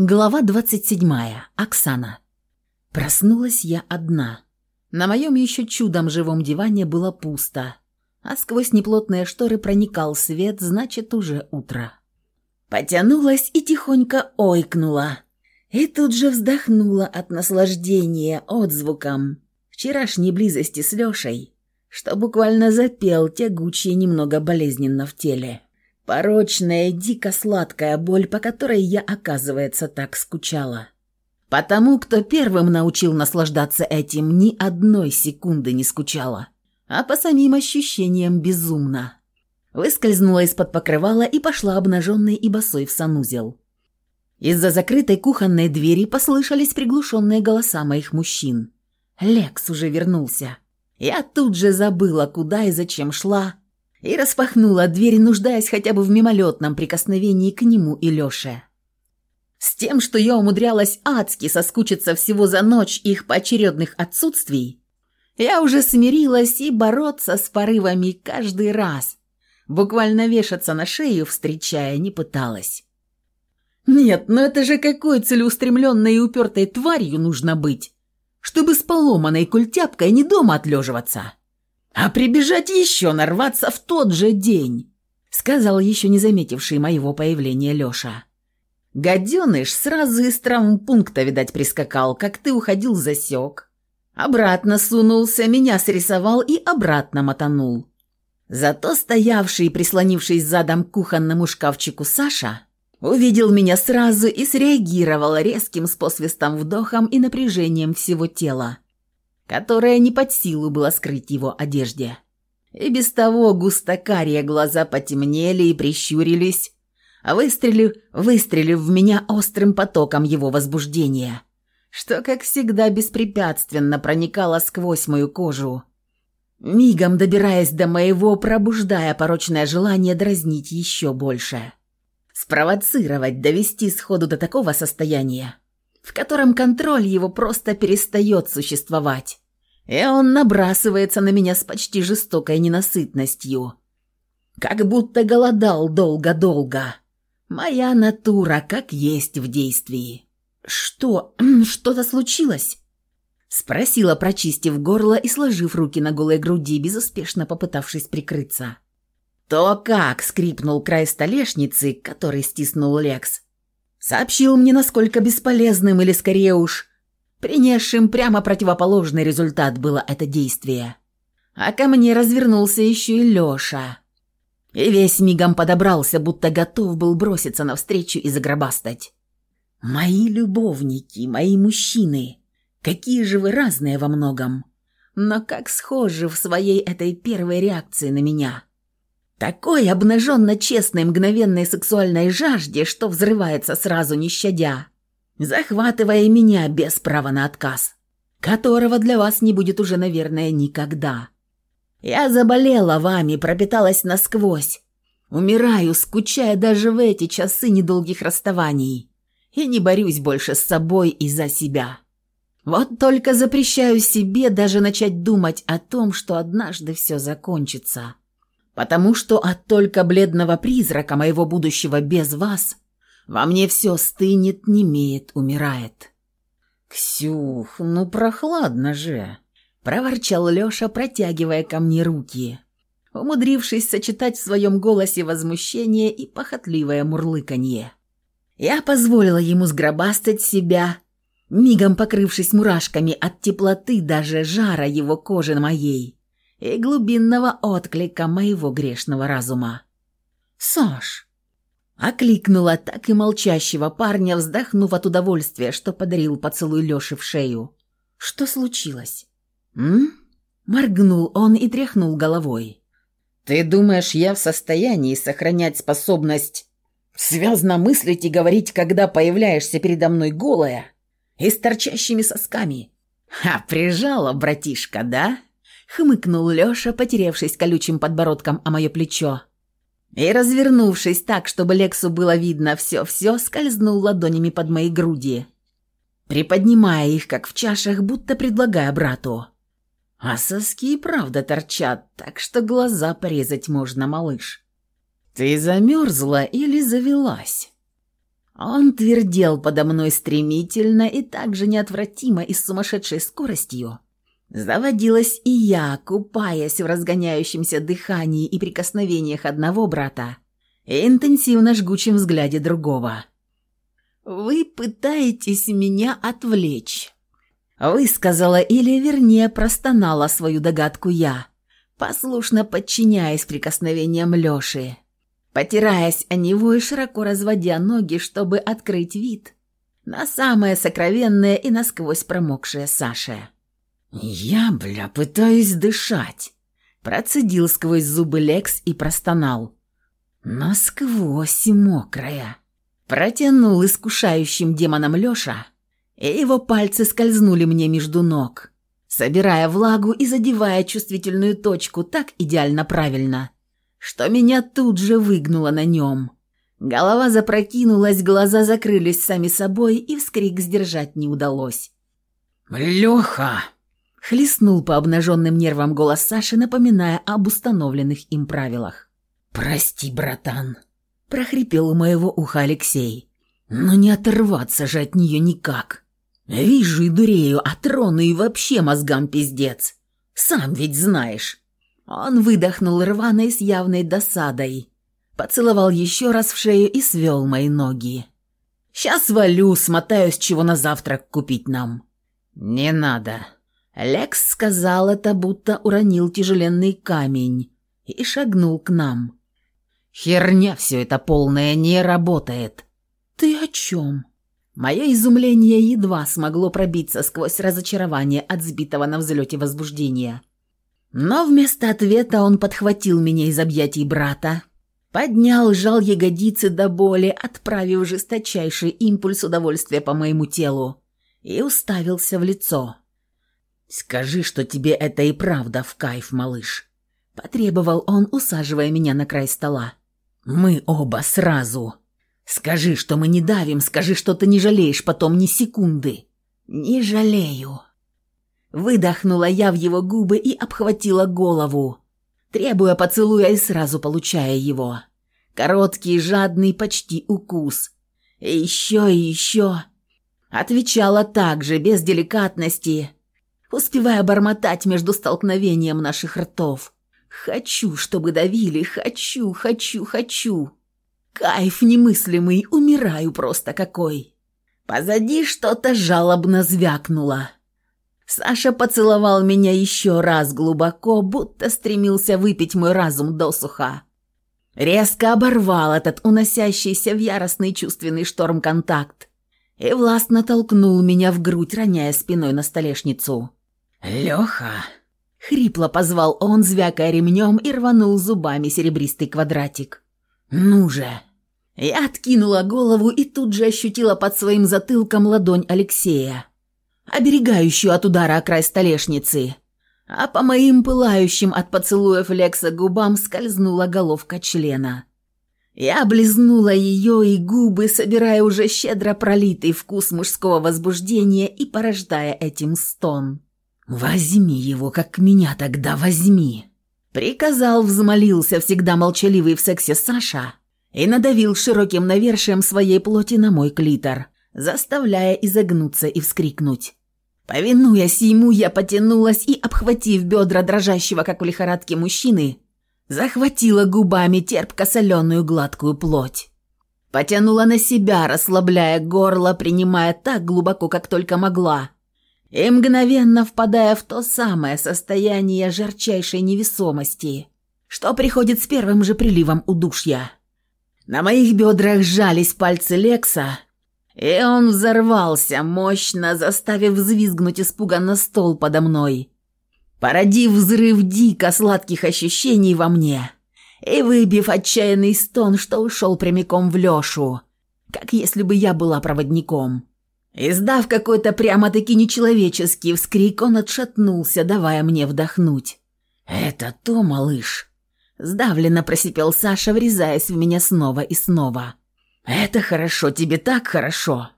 Глава 27. Оксана. Проснулась я одна. На моем еще чудом живом диване было пусто, а сквозь неплотные шторы проникал свет, значит, уже утро. Потянулась и тихонько ойкнула. И тут же вздохнула от наслаждения отзвуком вчерашней близости с Лешей, что буквально запел тягучий немного болезненно в теле. Порочная, дико сладкая боль, по которой я, оказывается, так скучала. Потому, кто первым научил наслаждаться этим, ни одной секунды не скучала. А по самим ощущениям безумно. Выскользнула из-под покрывала и пошла обнаженной и босой в санузел. Из-за закрытой кухонной двери послышались приглушенные голоса моих мужчин. Лекс уже вернулся. Я тут же забыла, куда и зачем шла, и распахнула дверь, нуждаясь хотя бы в мимолетном прикосновении к нему и Леше. С тем, что я умудрялась адски соскучиться всего за ночь их поочередных отсутствий, я уже смирилась и бороться с порывами каждый раз, буквально вешаться на шею, встречая, не пыталась. Нет, ну это же какой целеустремленной и упертой тварью нужно быть, чтобы с поломанной культяпкой не дома отлеживаться а прибежать еще нарваться в тот же день», — сказал еще не заметивший моего появления Леша. «Гаденыш сразу из травмпункта, видать, прискакал, как ты уходил засек. Обратно сунулся, меня срисовал и обратно мотанул. Зато стоявший, прислонившись задом к кухонному шкафчику Саша, увидел меня сразу и среагировал резким с посвистом вдохом и напряжением всего тела которое не под силу было скрыть его одежде. И без того густо-карие глаза потемнели и прищурились, а выстрелив, выстрелив в меня острым потоком его возбуждения, что, как всегда, беспрепятственно проникало сквозь мою кожу, мигом добираясь до моего, пробуждая порочное желание дразнить еще больше. Спровоцировать, довести сходу до такого состояния, в котором контроль его просто перестает существовать. И он набрасывается на меня с почти жестокой ненасытностью. Как будто голодал долго-долго. Моя натура как есть в действии. «Что? Что-то случилось?» Спросила, прочистив горло и сложив руки на голой груди, безуспешно попытавшись прикрыться. «То как?» — скрипнул край столешницы, который стиснул Лекс. Сообщил мне, насколько бесполезным или, скорее уж, принесшим прямо противоположный результат было это действие. А ко мне развернулся еще и Леша. И весь мигом подобрался, будто готов был броситься навстречу и загробастать. «Мои любовники, мои мужчины, какие же вы разные во многом, но как схожи в своей этой первой реакции на меня». Такой обнаженно-честной мгновенной сексуальной жажде, что взрывается сразу не щадя, захватывая меня без права на отказ, которого для вас не будет уже, наверное, никогда. Я заболела вами, пропиталась насквозь, умираю, скучая даже в эти часы недолгих расставаний, и не борюсь больше с собой и за себя. Вот только запрещаю себе даже начать думать о том, что однажды все закончится» потому что от только бледного призрака моего будущего без вас во мне все стынет, немеет, умирает». «Ксюх, ну прохладно же!» – проворчал Леша, протягивая ко мне руки, умудрившись сочетать в своем голосе возмущение и похотливое мурлыканье. Я позволила ему сгробастать себя, мигом покрывшись мурашками от теплоты даже жара его кожи моей, и глубинного отклика моего грешного разума. «Саш!» Окликнула так и молчащего парня, вздохнув от удовольствия, что подарил поцелуй Лёше в шею. «Что случилось?» «М?» Моргнул он и тряхнул головой. «Ты думаешь, я в состоянии сохранять способность связно мыслить и говорить, когда появляешься передо мной голая и с торчащими сосками?» «Ха, прижала, братишка, да?» Хмыкнул Лёша, потеревшись колючим подбородком о моё плечо. И, развернувшись так, чтобы Лексу было видно все-все, скользнул ладонями под мои груди, приподнимая их, как в чашах, будто предлагая брату. А соски и правда торчат, так что глаза порезать можно, малыш. «Ты замерзла или завелась?» Он твердел подо мной стремительно и так же неотвратимо и с сумасшедшей скоростью. Заводилась и я, купаясь в разгоняющемся дыхании и прикосновениях одного брата и интенсивно жгучем взгляде другого. «Вы пытаетесь меня отвлечь», — высказала или, вернее, простонала свою догадку я, послушно подчиняясь прикосновениям Лёши потираясь о него и широко разводя ноги, чтобы открыть вид на самое сокровенное и насквозь промокшее Саше. «Я, бля, пытаюсь дышать», – процедил сквозь зубы Лекс и простонал. «Насквозь мокрая», – протянул искушающим демоном Лёша, и его пальцы скользнули мне между ног, собирая влагу и задевая чувствительную точку так идеально правильно – что меня тут же выгнуло на нем. Голова запрокинулась, глаза закрылись сами собой, и вскрик сдержать не удалось. «Леха!» — хлестнул по обнаженным нервам голос Саши, напоминая об установленных им правилах. «Прости, братан!» — прохрипел у моего уха Алексей. «Но не оторваться же от нее никак. Вижу и дурею, а трону и вообще мозгам пиздец. Сам ведь знаешь». Он выдохнул рваной с явной досадой, поцеловал еще раз в шею и свел мои ноги. «Сейчас валю, смотаюсь, чего на завтрак купить нам». «Не надо». Лекс сказал это, будто уронил тяжеленный камень и шагнул к нам. «Херня все это полная не работает». «Ты о чем?» Мое изумление едва смогло пробиться сквозь разочарование от сбитого на взлете возбуждения. Но вместо ответа он подхватил меня из объятий брата, поднял, сжал ягодицы до боли, отправив жесточайший импульс удовольствия по моему телу и уставился в лицо. «Скажи, что тебе это и правда в кайф, малыш», — потребовал он, усаживая меня на край стола. «Мы оба сразу. Скажи, что мы не давим, скажи, что ты не жалеешь потом ни секунды». «Не жалею», Выдохнула я в его губы и обхватила голову, требуя поцелуя и сразу получая его. Короткий, жадный, почти укус. Еще и еще. Отвечала так же, без деликатности, успевая бормотать между столкновением наших ртов. «Хочу, чтобы давили, хочу, хочу, хочу!» Кайф немыслимый, умираю просто какой. Позади что-то жалобно звякнуло. Саша поцеловал меня еще раз глубоко, будто стремился выпить мой разум досуха. Резко оборвал этот уносящийся в яростный чувственный шторм контакт и властно толкнул меня в грудь, роняя спиной на столешницу. «Леха!» — хрипло позвал он, звякая ремнем, и рванул зубами серебристый квадратик. «Ну же!» Я откинула голову и тут же ощутила под своим затылком ладонь Алексея оберегающую от удара о край столешницы. А по моим пылающим от поцелуев Лекса губам скользнула головка члена. Я облизнула ее и губы, собирая уже щедро пролитый вкус мужского возбуждения и порождая этим стон. «Возьми его, как меня тогда возьми!» Приказал, взмолился всегда молчаливый в сексе Саша и надавил широким навершием своей плоти на мой клитор, заставляя изогнуться и вскрикнуть. Повинуясь ему, я потянулась и, обхватив бедра дрожащего, как в лихорадке мужчины, захватила губами терпко-соленую гладкую плоть. Потянула на себя, расслабляя горло, принимая так глубоко, как только могла, и мгновенно впадая в то самое состояние жарчайшей невесомости, что приходит с первым же приливом удушья. На моих бедрах сжались пальцы Лекса, и он взорвался, мощно заставив взвизгнуть испуганно стол подо мной, породив взрыв дико сладких ощущений во мне и выбив отчаянный стон, что ушел прямиком в Лешу, как если бы я была проводником. Издав какой-то прямо-таки нечеловеческий вскрик, он отшатнулся, давая мне вдохнуть. «Это то, малыш!» Сдавленно просипел Саша, врезаясь в меня снова и снова. «Это хорошо, тебе так хорошо».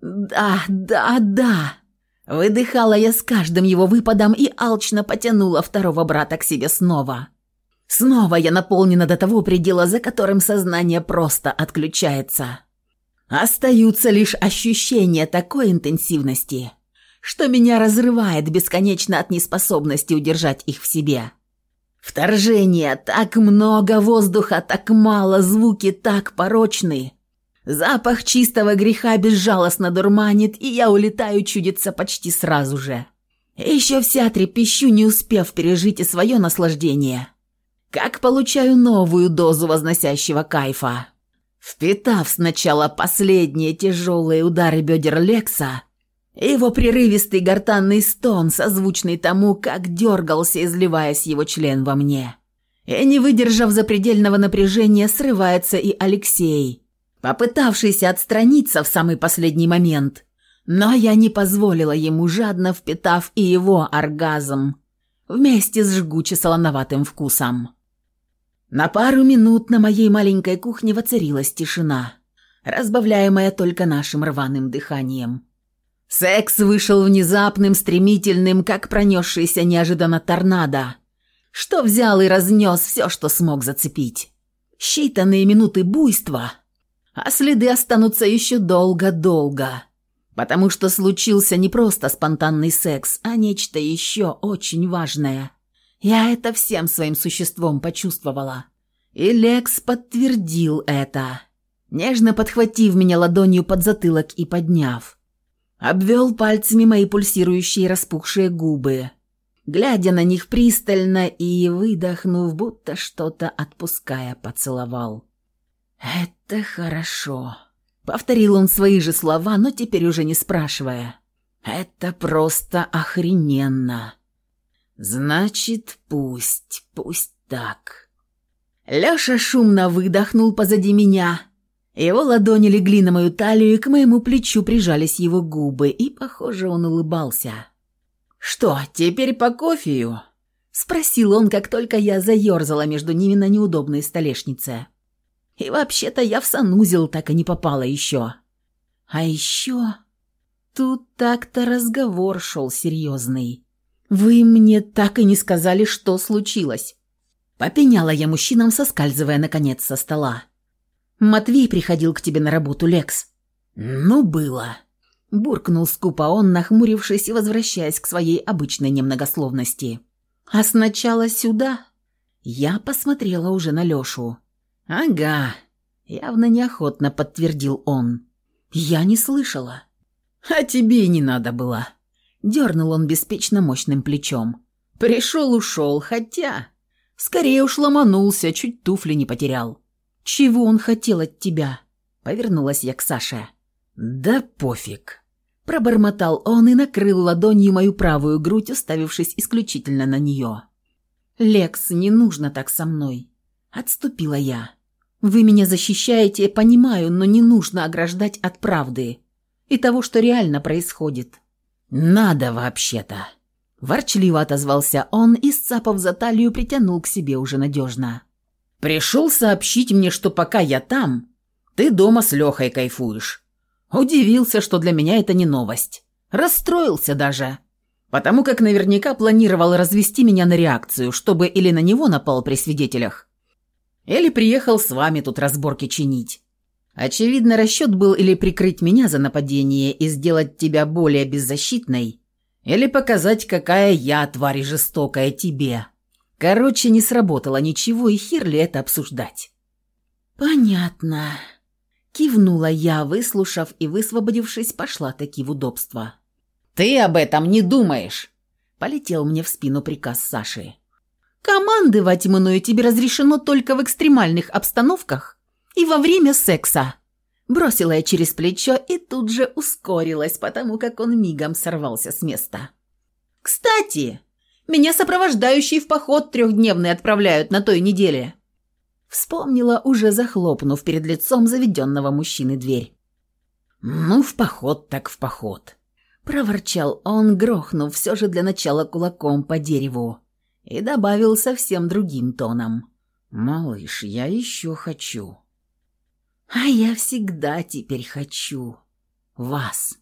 «Да, да, да». Выдыхала я с каждым его выпадом и алчно потянула второго брата к себе снова. Снова я наполнена до того предела, за которым сознание просто отключается. Остаются лишь ощущения такой интенсивности, что меня разрывает бесконечно от неспособности удержать их в себе. Вторжение, так много воздуха, так мало, звуки так порочны. Запах чистого греха безжалостно дурманит, и я улетаю чудиться почти сразу же. Еще вся трепещу, не успев пережить и свое наслаждение. Как получаю новую дозу возносящего кайфа. Впитав сначала последние тяжелые удары бедер Лекса, его прерывистый гортанный стон, созвучный тому, как дергался, изливаясь его член во мне. И не выдержав запредельного напряжения, срывается и Алексей, попытавшийся отстраниться в самый последний момент. Но я не позволила ему, жадно впитав и его оргазм, вместе с жгуче-солоноватым вкусом. На пару минут на моей маленькой кухне воцарилась тишина, разбавляемая только нашим рваным дыханием. Секс вышел внезапным, стремительным, как пронесшийся неожиданно торнадо, что взял и разнес все, что смог зацепить. Считанные минуты буйства, а следы останутся еще долго-долго, потому что случился не просто спонтанный секс, а нечто еще очень важное – я это всем своим существом почувствовала. И Лекс подтвердил это, нежно подхватив меня ладонью под затылок и подняв. Обвел пальцами мои пульсирующие распухшие губы, глядя на них пристально и, выдохнув, будто что-то отпуская, поцеловал. «Это хорошо», — повторил он свои же слова, но теперь уже не спрашивая. «Это просто охрененно». «Значит, пусть, пусть так». Лёша шумно выдохнул позади меня. Его ладони легли на мою талию, и к моему плечу прижались его губы, и, похоже, он улыбался. «Что, теперь по кофею?» — спросил он, как только я заёрзала между ними на неудобной столешнице. И вообще-то я в санузел так и не попала еще. А еще... Тут так-то разговор шел серьезный. «Вы мне так и не сказали, что случилось». Попеняла я мужчинам, соскальзывая, наконец, со стола. «Матвей приходил к тебе на работу, Лекс». «Ну, было», – буркнул скупо он, нахмурившись и возвращаясь к своей обычной немногословности. «А сначала сюда?» Я посмотрела уже на Лешу. «Ага», – явно неохотно подтвердил он. «Я не слышала». «А тебе и не надо было», Дернул он беспечно мощным плечом. Пришел-ушел, хотя... Скорее уж ломанулся, чуть туфли не потерял. «Чего он хотел от тебя?» Повернулась я к Саше. «Да пофиг». Пробормотал он и накрыл ладонью мою правую грудь, уставившись исключительно на нее. «Лекс, не нужно так со мной». Отступила я. «Вы меня защищаете, понимаю, но не нужно ограждать от правды и того, что реально происходит. «Надо вообще-то!» Ворчливо отозвался он и, сцапав за талию, притянул к себе уже надежно. «Пришел сообщить мне, что пока я там, ты дома с Лехой кайфуешь. Удивился, что для меня это не новость. Расстроился даже. Потому как наверняка планировал развести меня на реакцию, чтобы или на него напал при свидетелях, или приехал с вами тут разборки чинить. Очевидно, расчет был или прикрыть меня за нападение и сделать тебя более беззащитной, или показать, какая я, тварь жестокая, тебе. Короче, не сработало ничего, и хер ли это обсуждать. «Понятно», — кивнула я, выслушав и, высвободившись, пошла таки в удобство. «Ты об этом не думаешь!» — полетел мне в спину приказ Саши. «Командовать мною тебе разрешено только в экстремальных обстановках и во время секса». Бросила я через плечо и тут же ускорилась, потому как он мигом сорвался с места. «Кстати, меня сопровождающие в поход трехдневный отправляют на той неделе». Вспомнила, уже захлопнув перед лицом заведенного мужчины дверь. «Ну, в поход так в поход», — проворчал он, грохнув все же для начала кулаком по дереву, и добавил совсем другим тоном. «Малыш, я еще хочу». А я всегда теперь хочу вас.